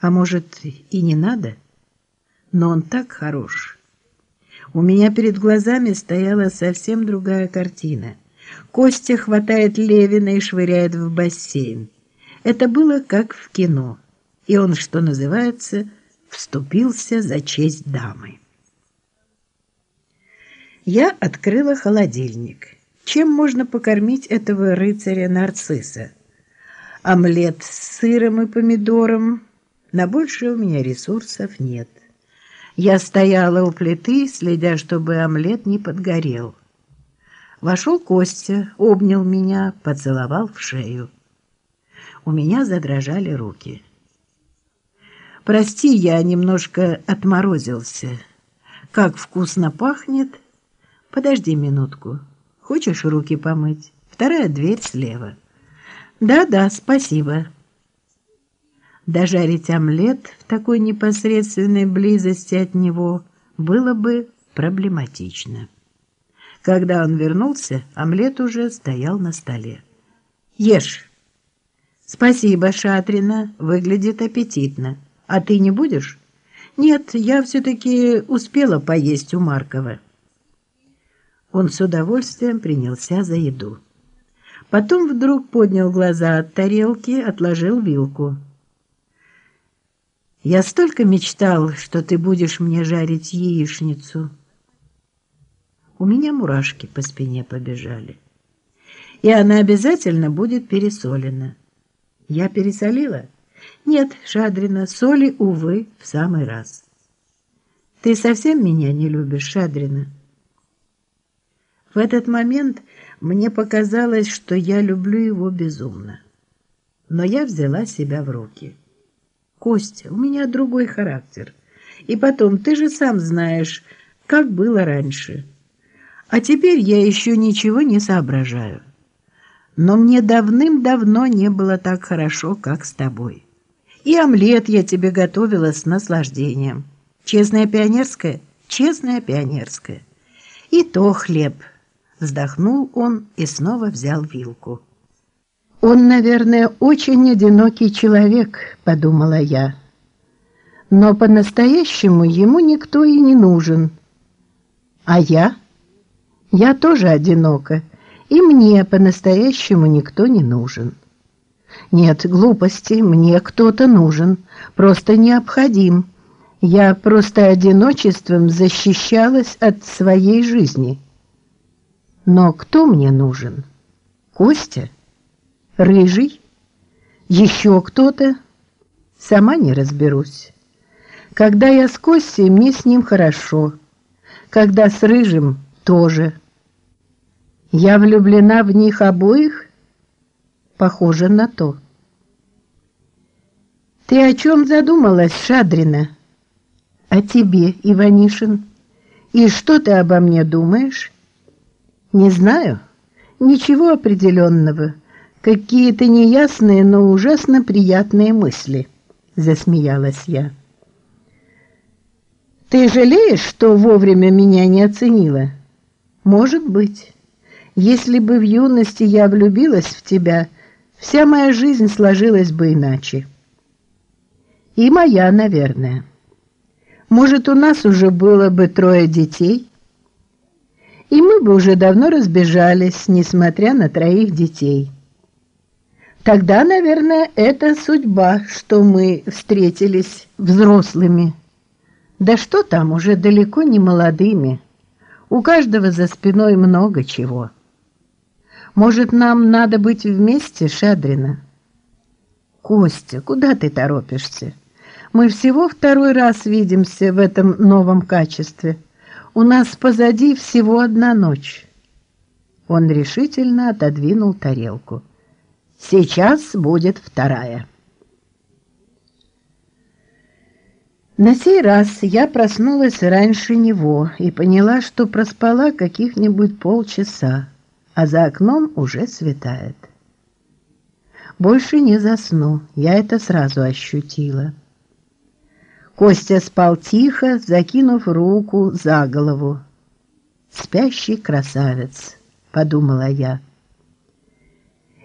А может, и не надо? Но он так хорош. У меня перед глазами стояла совсем другая картина. Костя хватает Левина и швыряет в бассейн. Это было как в кино. И он, что называется, вступился за честь дамы. Я открыла холодильник. Чем можно покормить этого рыцаря-нарцисса? Омлет с сыром и помидором. На больше у меня ресурсов нет. Я стояла у плиты, следя, чтобы омлет не подгорел. Вошел Костя, обнял меня, поцеловал в шею. У меня задрожали руки. «Прости, я немножко отморозился. Как вкусно пахнет! Подожди минутку. Хочешь руки помыть? Вторая дверь слева». «Да-да, спасибо». Дожарить омлет в такой непосредственной близости от него было бы проблематично. Когда он вернулся, омлет уже стоял на столе. «Ешь!» «Спасибо, Шатрина, выглядит аппетитно. А ты не будешь?» «Нет, я все-таки успела поесть у Маркова». Он с удовольствием принялся за еду. Потом вдруг поднял глаза от тарелки, отложил вилку. Я столько мечтал, что ты будешь мне жарить яичницу. У меня мурашки по спине побежали. И она обязательно будет пересолена. Я пересолила? Нет, Шадрина, соли, увы, в самый раз. Ты совсем меня не любишь, Шадрина? В этот момент мне показалось, что я люблю его безумно. Но я взяла себя в руки. Костя, у меня другой характер. И потом, ты же сам знаешь, как было раньше. А теперь я еще ничего не соображаю. Но мне давным-давно не было так хорошо, как с тобой. И омлет я тебе готовила с наслаждением. Честная пионерская? Честная пионерская. И то хлеб. Вздохнул он и снова взял вилку. «Он, наверное, очень одинокий человек», — подумала я. «Но по-настоящему ему никто и не нужен. А я? Я тоже одинока, и мне по-настоящему никто не нужен. Нет, глупости, мне кто-то нужен, просто необходим. Я просто одиночеством защищалась от своей жизни. Но кто мне нужен? Костя?» Рыжий? Еще кто-то? Сама не разберусь. Когда я с Костей, мне с ним хорошо. Когда с Рыжим, тоже. Я влюблена в них обоих? Похоже на то. Ты о чем задумалась, Шадрина? О тебе, Иванишин. И что ты обо мне думаешь? Не знаю. Ничего определенного. Какие-то неясные, но ужасно приятные мысли, засмеялась я. Ты жалеешь, что вовремя меня не оценила? Может быть. Если бы в юности я влюбилась в тебя, вся моя жизнь сложилась бы иначе. И моя, наверное. Может, у нас уже было бы трое детей, и мы бы уже давно разбежались, несмотря на троих детей. Тогда, наверное, это судьба, что мы встретились взрослыми. Да что там, уже далеко не молодыми. У каждого за спиной много чего. Может, нам надо быть вместе, Шадрина? Костя, куда ты торопишься? Мы всего второй раз видимся в этом новом качестве. У нас позади всего одна ночь. Он решительно отодвинул тарелку. Сейчас будет вторая. На сей раз я проснулась раньше него и поняла, что проспала каких-нибудь полчаса, а за окном уже светает. Больше не засну, я это сразу ощутила. Костя спал тихо, закинув руку за голову. «Спящий красавец», — подумала я.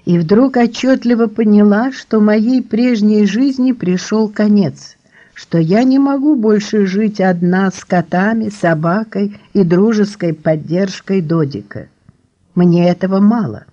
И вдруг отчетливо поняла, что моей прежней жизни пришел конец, что я не могу больше жить одна с котами, собакой и дружеской поддержкой Додика. Мне этого мало.